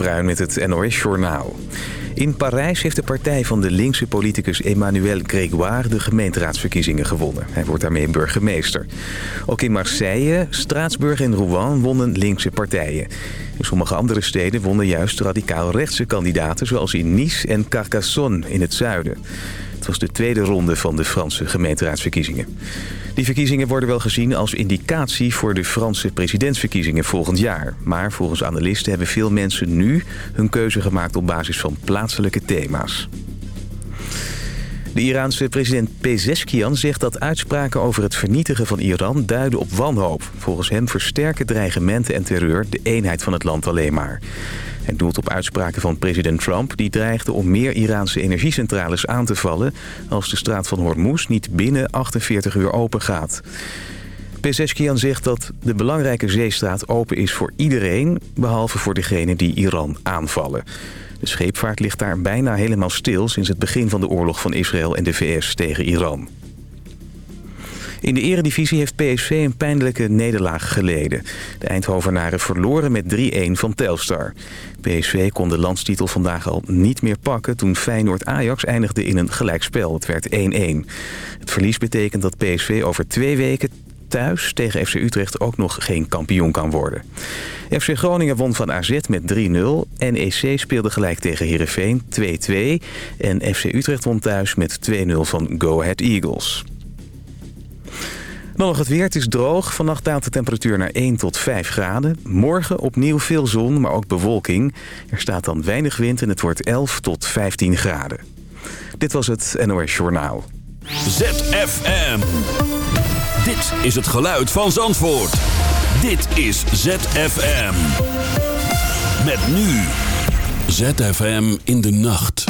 Bruin met het NOS Journaal. In Parijs heeft de partij van de linkse politicus Emmanuel Grégoire de gemeenteraadsverkiezingen gewonnen. Hij wordt daarmee burgemeester. Ook in Marseille, Straatsburg en Rouen wonnen linkse partijen. In sommige andere steden wonnen juist radicaal-rechtse kandidaten... zoals in Nice en Carcassonne in het zuiden. Het was de tweede ronde van de Franse gemeenteraadsverkiezingen. Die verkiezingen worden wel gezien als indicatie voor de Franse presidentsverkiezingen volgend jaar. Maar volgens analisten hebben veel mensen nu hun keuze gemaakt op basis van plaatselijke thema's. De Iraanse president Pezeshkian zegt dat uitspraken over het vernietigen van Iran duiden op wanhoop. Volgens hem versterken dreigementen en terreur de eenheid van het land alleen maar. Hij doelt op uitspraken van president Trump... die dreigde om meer Iraanse energiecentrales aan te vallen... als de straat van Hormuz niet binnen 48 uur open gaat. Pezeskian zegt dat de belangrijke zeestraat open is voor iedereen... behalve voor degenen die Iran aanvallen. De scheepvaart ligt daar bijna helemaal stil... sinds het begin van de oorlog van Israël en de VS tegen Iran. In de eredivisie heeft PSV een pijnlijke nederlaag geleden. De Eindhovenaren verloren met 3-1 van Telstar. PSV kon de landstitel vandaag al niet meer pakken... toen Feyenoord-Ajax eindigde in een gelijkspel. Het werd 1-1. Het verlies betekent dat PSV over twee weken thuis tegen FC Utrecht ook nog geen kampioen kan worden. FC Groningen won van AZ met 3-0. NEC speelde gelijk tegen Heerenveen 2-2. En FC Utrecht won thuis met 2-0 van Go Ahead Eagles. Nog het weer. Het is droog. Vannacht daalt de temperatuur naar 1 tot 5 graden. Morgen opnieuw veel zon, maar ook bewolking. Er staat dan weinig wind en het wordt 11 tot 15 graden. Dit was het NOS Journaal. ZFM. Dit is het geluid van Zandvoort. Dit is ZFM. Met nu. ZFM in de nacht.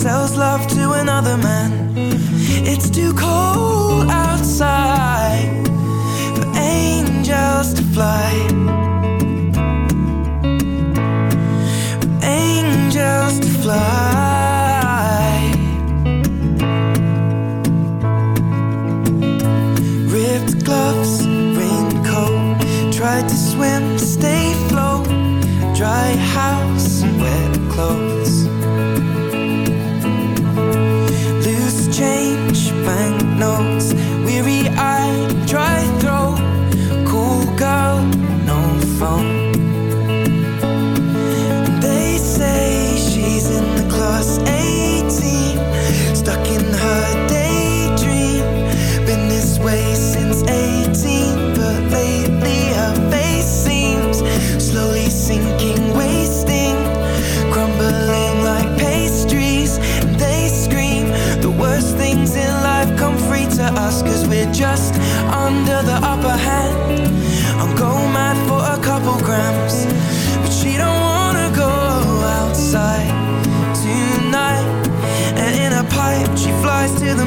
sells love to another man. It's too cold outside for angels to fly. For angels to fly. Ripped gloves, raincoat, tried to swim, stay float, dry.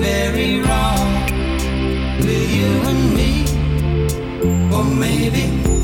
Very wrong with you and me? Or maybe.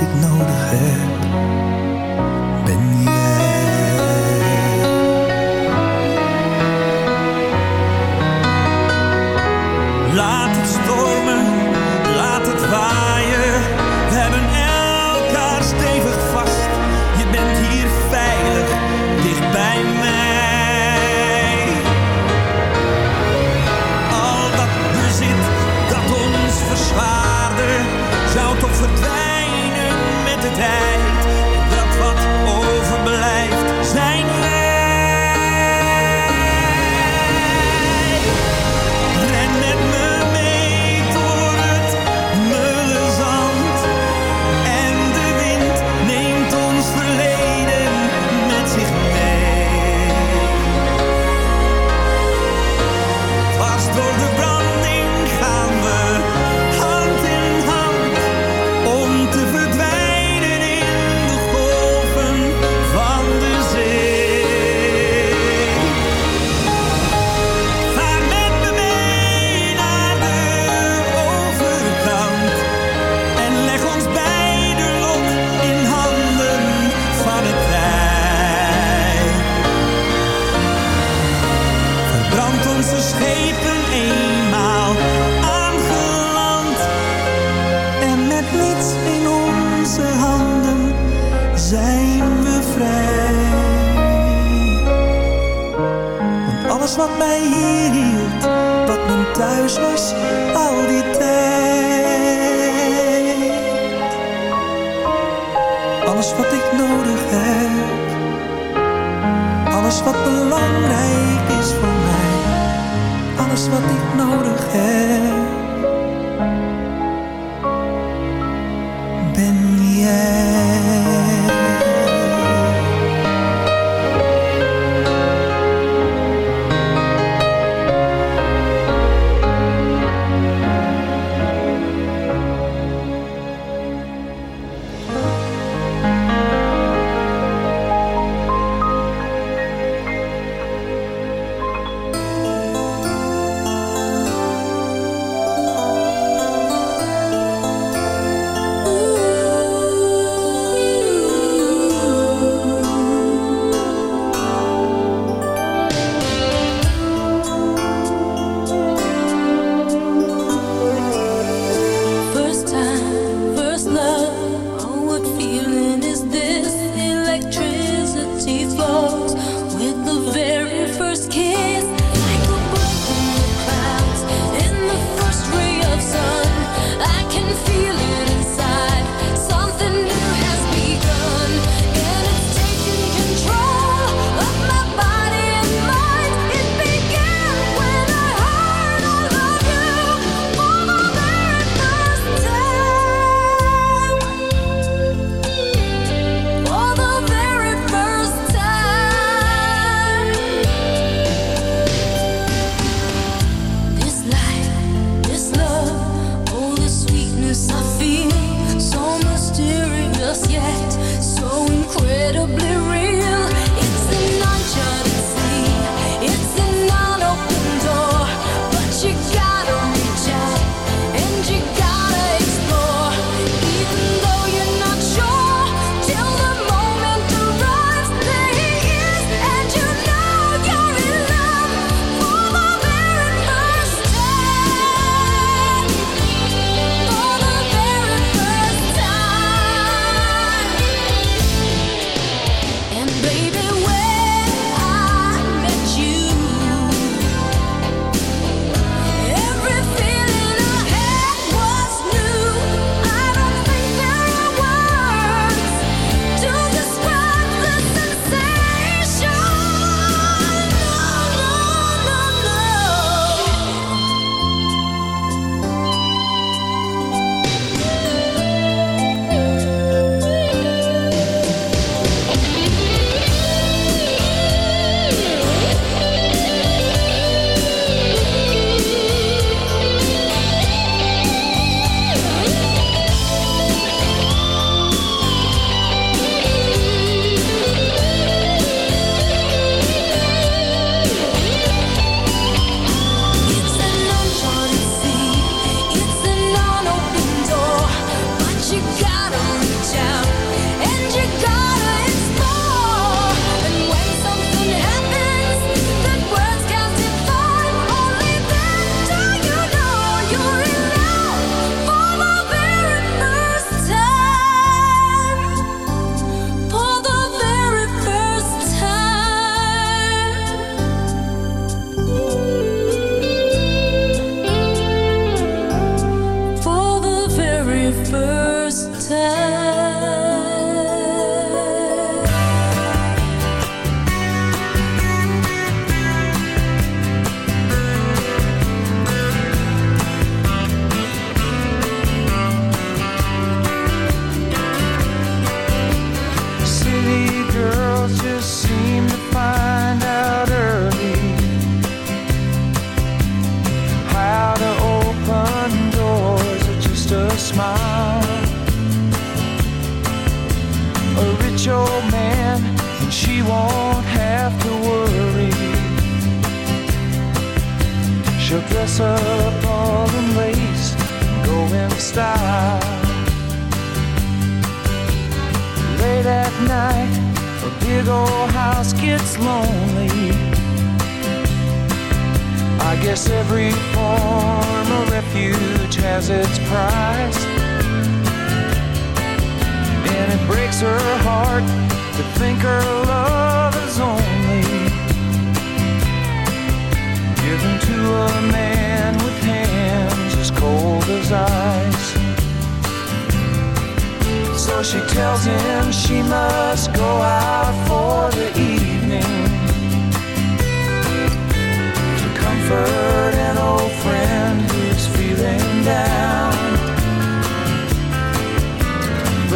ik nodig heb. belangrijk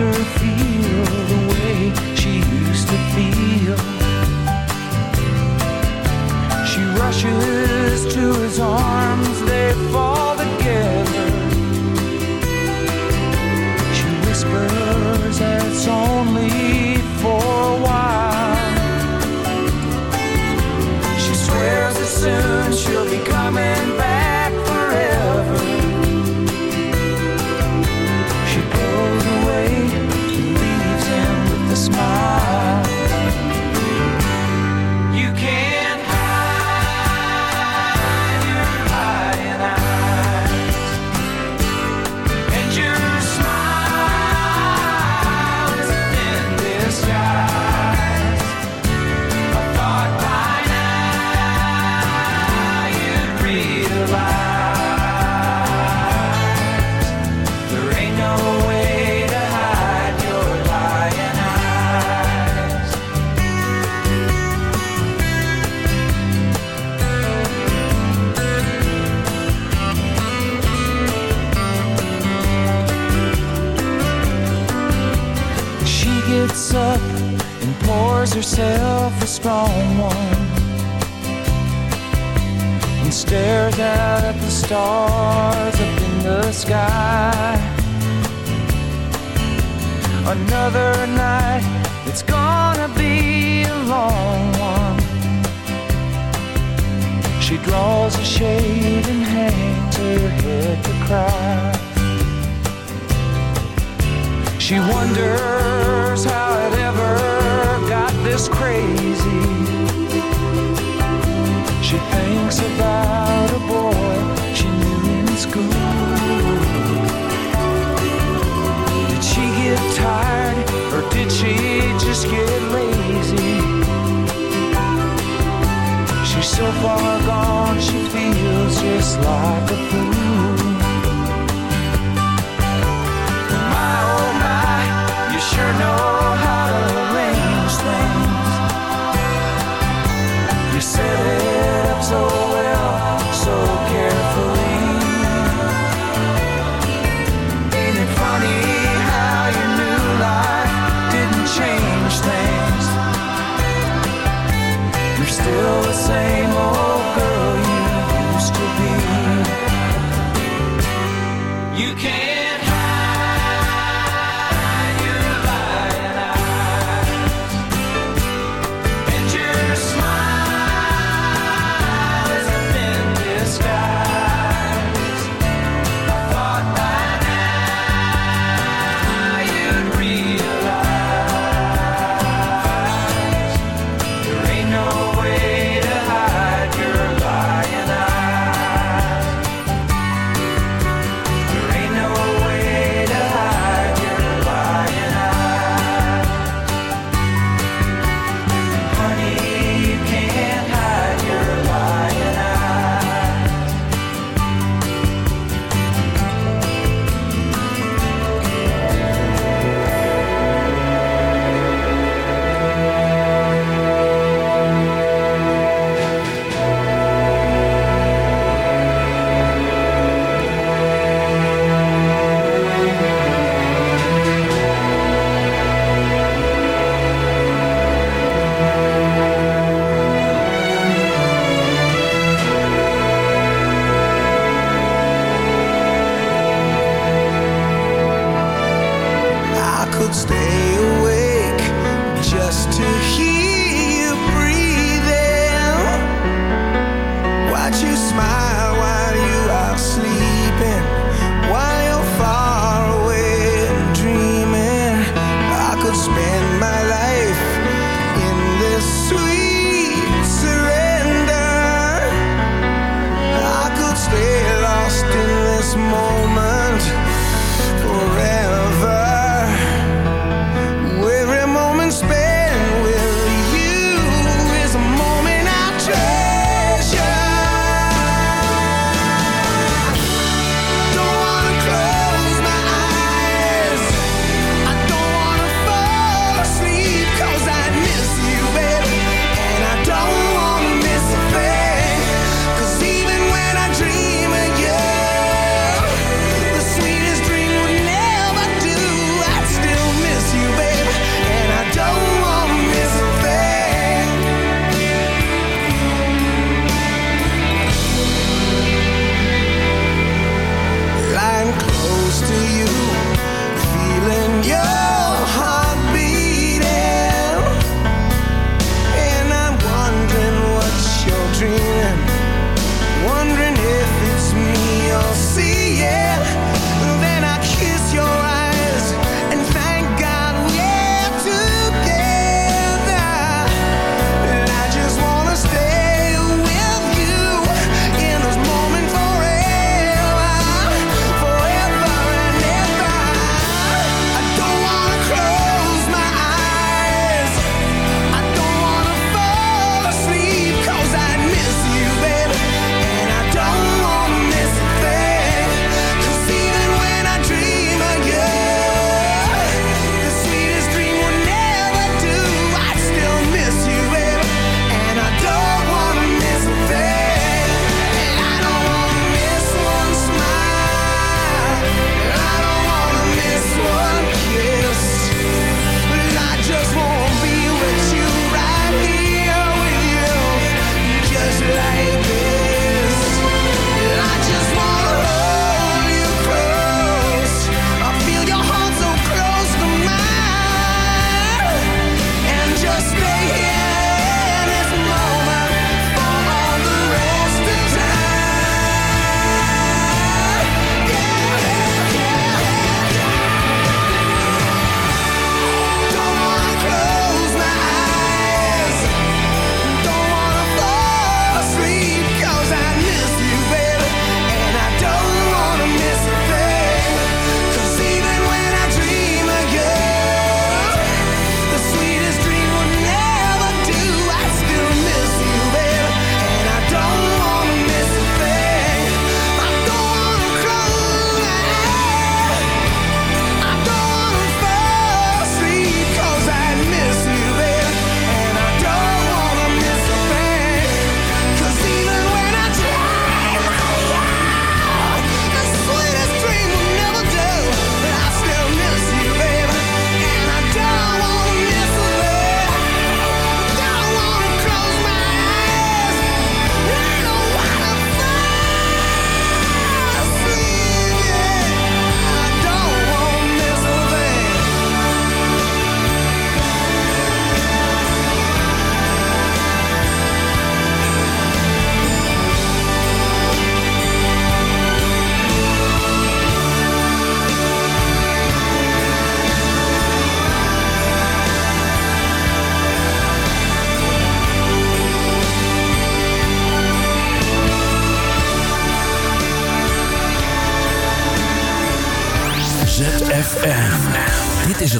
her feel the way she used to feel. She rushes to his arms.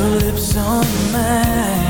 Your lips on mine.